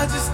I just